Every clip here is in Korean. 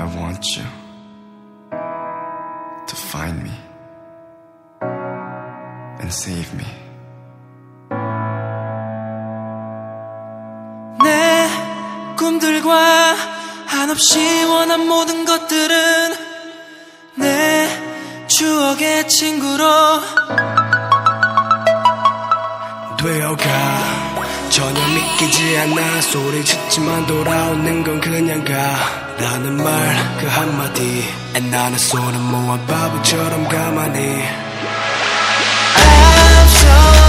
I want you to find me and save me. 내 꿈들과 한없이 원한 모든 것들은 내 추억의 친구로 되어가. 전혀 믿기지 않아. 소리 짓지만 돌아오는 건 그냥 가 라는 말 그 한마디. 에 나는 손을 모아 바보처럼 가만히. I'm sorry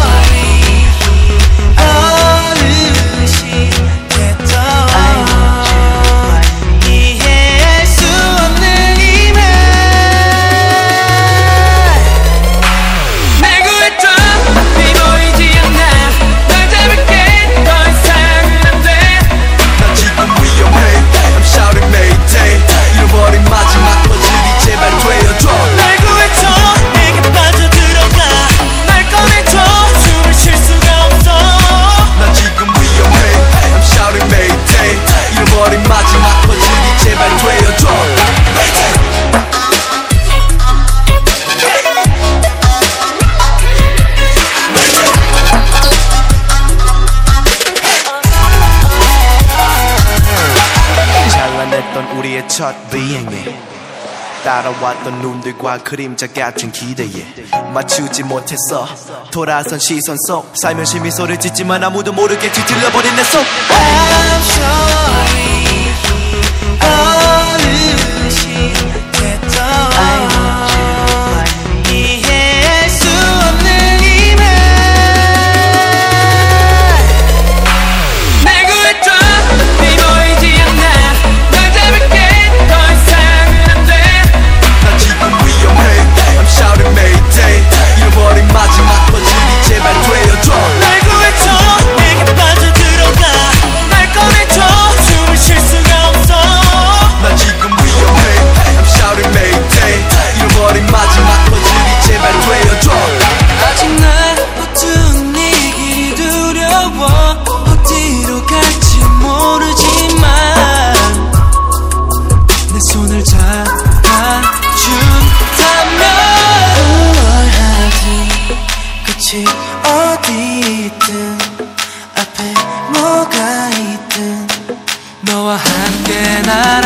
우리의 첫 비행에 따라왔던 눈들과 그림자 같은 기대에 맞추지 못했어 돌아선 시선 속 살며시 미소를 짓지만 아무도 모르게 뒤틀려버린 내속. I'm sorry 끝이 어디 있든 앞에 뭐가 있든 너와 함께 날아가